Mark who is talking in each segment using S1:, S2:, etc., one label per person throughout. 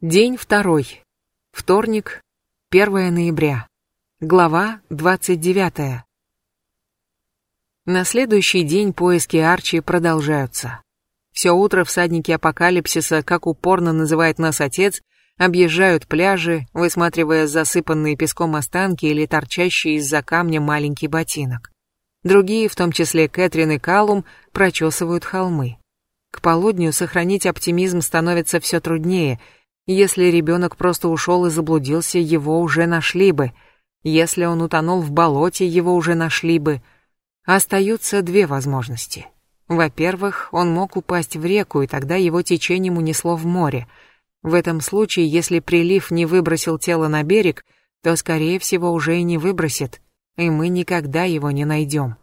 S1: День второй. Вторник, 1 ноября. Глава 29. На следующий день поиски Арчи продолжаются. Все утро всадники апокалипсиса, как упорно называет нас отец, объезжают пляжи, высматривая засыпанные песком останки или торчащие из-за камня маленький ботинок. Другие, в том числе Кэтрин и Калум, прочесывают холмы. К полудню сохранить оптимизм становится все труднее – если ребенок просто ушел и заблудился, его уже нашли бы. Если он утонул в болоте, его уже нашли бы. Остаются две возможности. Во-первых, он мог упасть в реку, и тогда его течением унесло в море. В этом случае, если прилив не выбросил тело на берег, то, скорее всего, уже и не выбросит, и мы никогда его не найдем.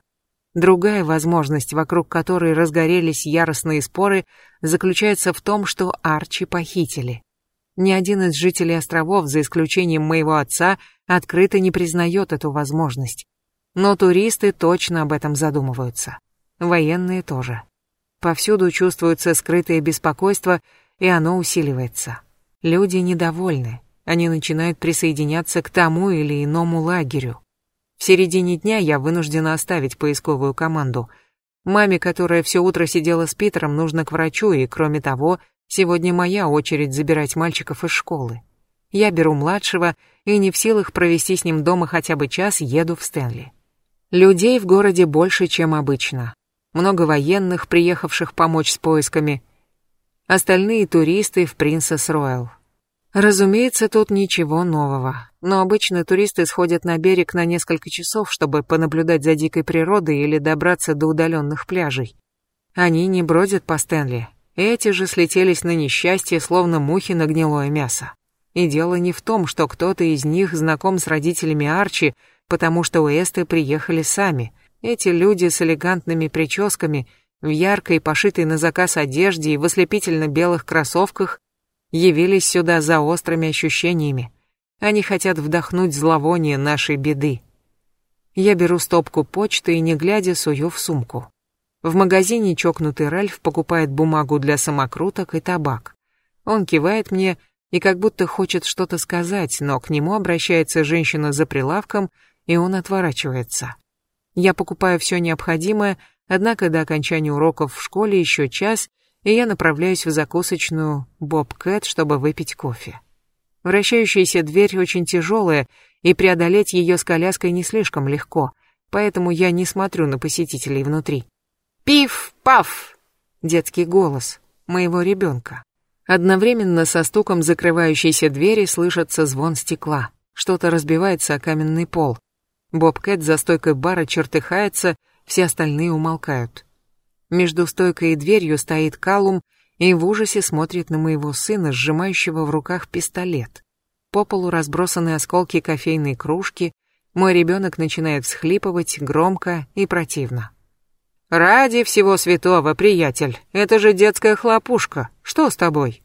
S1: Другая возможность, вокруг которой разгорелись яростные споры, заключается в том, что Арчи похитили. Ни один из жителей островов, за исключением моего отца, открыто не признает эту возможность. Но туристы точно об этом задумываются. Военные тоже. Повсюду чувствуется скрытое беспокойство, и оно усиливается. Люди недовольны. Они начинают присоединяться к тому или иному лагерю. В середине дня я вынуждена оставить поисковую команду. Маме, которая все утро сидела с Питером, нужно к врачу, и, кроме того, Сегодня моя очередь забирать мальчиков из школы. Я беру младшего и не в силах провести с ним дома хотя бы час, еду в Стэнли. Людей в городе больше, чем обычно. Много военных, приехавших помочь с поисками. Остальные туристы в Принцесс Роyal. Разумеется, тут ничего нового. Но обычно туристы сходят на берег на несколько часов, чтобы понаблюдать за дикой природой или добраться до удаленных пляжей. Они не бродят по Стэнли, эти же слетелись на несчастье, словно мухи на гнилое мясо. И дело не в том, что кто-то из них знаком с родителями Арчи, потому что Уэсты приехали сами. Эти люди с элегантными прическами, в яркой, пошитой на заказ одежде и в ослепительно белых кроссовках явились сюда за острыми ощущениями. Они хотят вдохнуть зловоние нашей беды. Я беру стопку почты и, не глядя, сую в сумку. В магазине чокнутый Ральф покупает бумагу для самокруток и табак. Он кивает мне и как будто хочет что-то сказать, но к нему обращается женщина за прилавком, и он отворачивается. Я покупаю все необходимое, однако до окончания уроков в школе еще час, и я направляюсь в закусочную Боб Кэт, чтобы выпить кофе. Вращающаяся дверь очень тяжелая, и преодолеть ее с коляской не слишком легко, поэтому я не смотрю на посетителей внутри. Пиф-паф! Детский голос моего ребенка. Одновременно со стуком закрывающейся двери слышится звон стекла. Что-то разбивается о каменный пол. Боб Кэт за стойкой бара чертыхается, все остальные умолкают. Между стойкой и дверью стоит Калум и в ужасе смотрит на моего сына, сжимающего в руках пистолет. По полу разбросаны осколки кофейной кружки, мой ребенок начинает всхлипывать громко и противно. «Ради всего святого, приятель, это же детская хлопушка. Что с тобой?»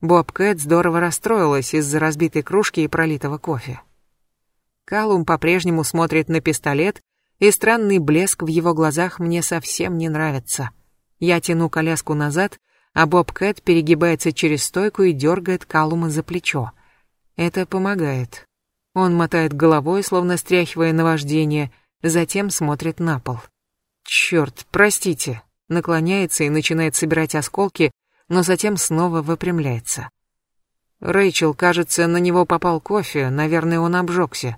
S1: Боб Кэт здорово расстроилась из-за разбитой кружки и пролитого кофе. Калум по-прежнему смотрит на пистолет, и странный блеск в его глазах мне совсем не нравится. Я тяну коляску назад, а Боб Кэт перегибается через стойку и дергает Калума за плечо. Это помогает. Он мотает головой, словно стряхивая наваждение, затем смотрит на пол. Черт, простите. Наклоняется и начинает собирать осколки, но затем снова выпрямляется. Рэйчел, кажется, на него попал кофе, наверное, он обжегся.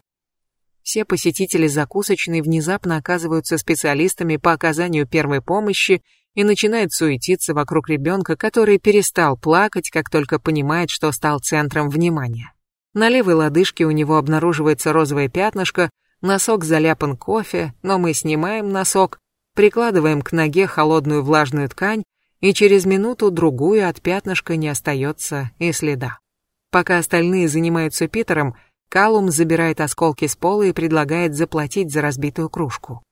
S1: Все посетители закусочной внезапно оказываются специалистами по оказанию первой помощи и начинают суетиться вокруг ребенка, который перестал плакать, как только понимает, что стал центром внимания. На левой лодыжке у него обнаруживается розовое пятнышко, носок заляпан кофе, но мы снимаем носок, прикладываем к ноге холодную влажную ткань, и через минуту-другую от пятнышка не остается и следа. Пока остальные занимаются Питером, Калум забирает осколки с пола и предлагает заплатить за разбитую кружку.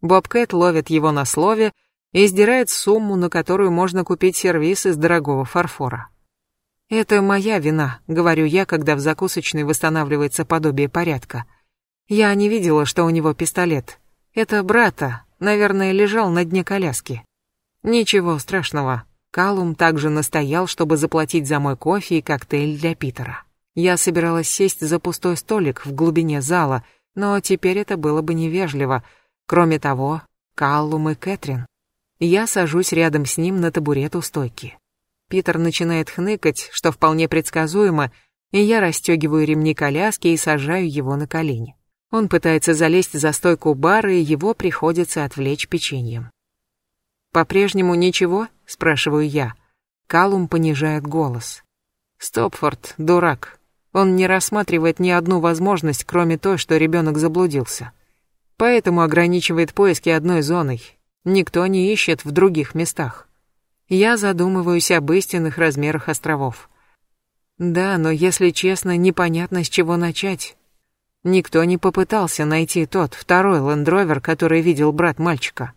S1: Бобкэт ловит его на слове и сдирает сумму, на которую можно купить сервис из дорогого фарфора. «Это моя вина», — говорю я, когда в закусочной восстанавливается подобие порядка. Я не видела, что у него пистолет. Это брата, Наверное, лежал на дне коляски. Ничего страшного. Калум также настоял, чтобы заплатить за мой кофе и коктейль для Питера. Я собиралась сесть за пустой столик в глубине зала, но теперь это было бы невежливо. Кроме того, Каллум и Кэтрин. Я сажусь рядом с ним на табурет у стойки. Питер начинает хныкать, что вполне предсказуемо, и я расстегиваю ремни коляски и сажаю его на колени. Он пытается залезть за стойку бара, и его приходится отвлечь печеньем. «По-прежнему ничего?» — спрашиваю я. Калум понижает голос. «Стопфорд, дурак. Он не рассматривает ни одну возможность, кроме той, что ребенок заблудился. Поэтому ограничивает поиски одной зоной. Никто не ищет в других местах. Я задумываюсь об истинных размерах островов. Да, но если честно, непонятно, с чего начать. Никто не попытался найти тот, второй лендровер, который видел брат мальчика.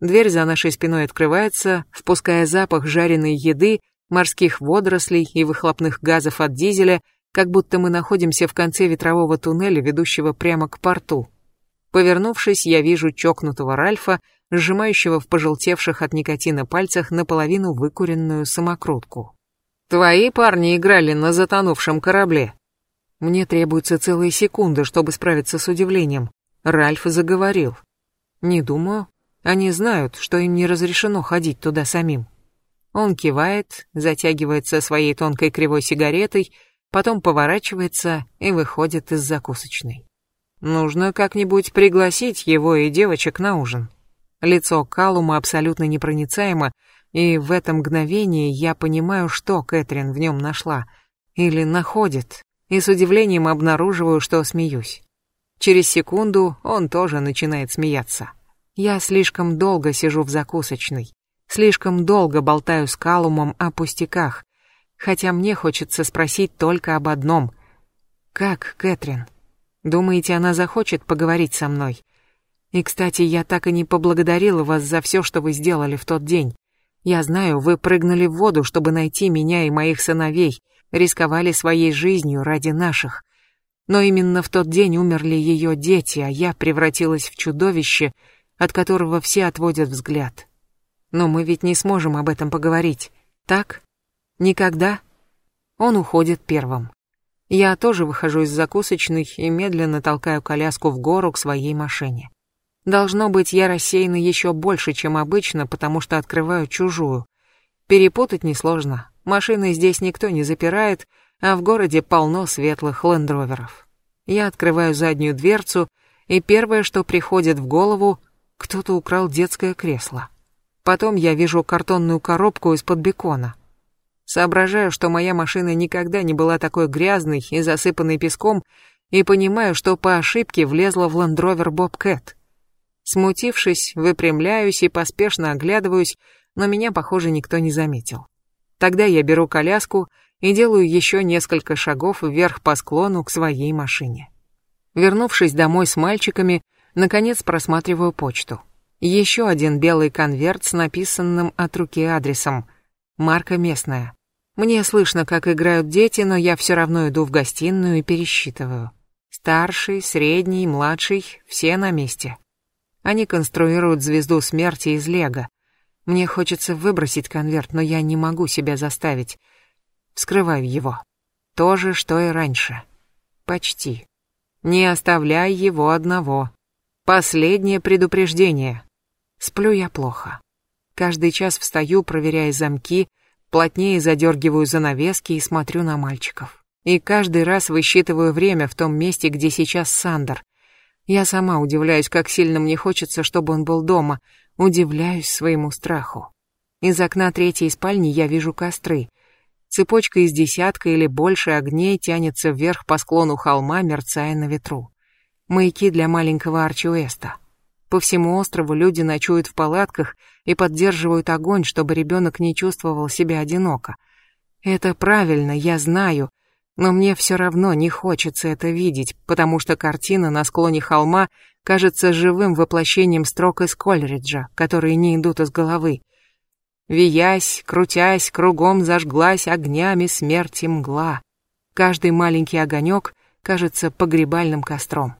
S1: Дверь за нашей спиной открывается, впуская запах жареной еды, морских водорослей и выхлопных газов от дизеля, как будто мы находимся в конце ветрового туннеля, ведущего прямо к порту. Повернувшись, я вижу чокнутого Ральфа, сжимающего в пожелтевших от никотина пальцах наполовину выкуренную самокрутку. «Твои парни играли на затонувшем корабле», мне требуется целая секунда, чтобы справиться с удивлением. Ральф заговорил. Не думаю. Они знают, что им не разрешено ходить туда самим. Он кивает, затягивается своей тонкой кривой сигаретой, потом поворачивается и выходит из закусочной. Нужно как-нибудь пригласить его и девочек на ужин. Лицо Калума абсолютно непроницаемо, и в это мгновение я понимаю, что Кэтрин в нем нашла. Или находит, и с удивлением обнаруживаю, что смеюсь. Через секунду он тоже начинает смеяться. Я слишком долго сижу в закусочной, слишком долго болтаю с Калумом о пустяках, хотя мне хочется спросить только об одном. «Как, Кэтрин? Думаете, она захочет поговорить со мной? И, кстати, я так и не поблагодарила вас за все, что вы сделали в тот день. Я знаю, вы прыгнули в воду, чтобы найти меня и моих сыновей, рисковали своей жизнью ради наших. Но именно в тот день умерли ее дети, а я превратилась в чудовище, от которого все отводят взгляд. Но мы ведь не сможем об этом поговорить, так? Никогда? Он уходит первым. Я тоже выхожу из закусочной и медленно толкаю коляску в гору к своей машине. Должно быть, я рассеяна еще больше, чем обычно, потому что открываю чужую. Перепутать несложно. Машины здесь никто не запирает, а в городе полно светлых лендроверов. Я открываю заднюю дверцу, и первое, что приходит в голову, кто-то украл детское кресло. Потом я вижу картонную коробку из-под бекона. Соображаю, что моя машина никогда не была такой грязной и засыпанной песком, и понимаю, что по ошибке влезла в лендровер Бобкэт. Смутившись, выпрямляюсь и поспешно оглядываюсь, но меня, похоже, никто не заметил. Тогда я беру коляску и делаю еще несколько шагов вверх по склону к своей машине. Вернувшись домой с мальчиками, наконец просматриваю почту. Еще один белый конверт с написанным от руки адресом. Марка местная. Мне слышно, как играют дети, но я все равно иду в гостиную и пересчитываю. Старший, средний, младший — все на месте. Они конструируют звезду смерти из лего. Мне хочется выбросить конверт, но я не могу себя заставить. Вскрываю его. То же, что и раньше. Почти. Не оставляй его одного. Последнее предупреждение. Сплю я плохо. Каждый час встаю, проверяя замки, плотнее задергиваю занавески и смотрю на мальчиков. И каждый раз высчитываю время в том месте, где сейчас Сандер. Я сама удивляюсь, как сильно мне хочется, чтобы он был дома, Удивляюсь своему страху. Из окна третьей спальни я вижу костры. Цепочка из десятка или больше огней тянется вверх по склону холма, мерцая на ветру. Маяки для маленького Арчуэста. По всему острову люди ночуют в палатках и поддерживают огонь, чтобы ребенок не чувствовал себя одиноко. Это правильно, я знаю, но мне все равно не хочется это видеть, потому что картина на склоне холма кажется живым воплощением строк из Кольриджа, которые не идут из головы. Виясь, крутясь, кругом зажглась огнями смерти мгла. Каждый маленький огонек кажется погребальным костром.